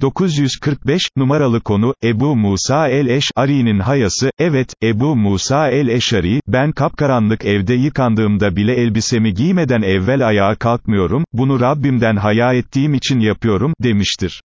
945, numaralı konu, Ebu Musa el-Eş'ari'nin hayası, evet, Ebu Musa el-Eş'ari, ben kapkaranlık evde yıkandığımda bile elbisemi giymeden evvel ayağa kalkmıyorum, bunu Rabbimden haya ettiğim için yapıyorum, demiştir.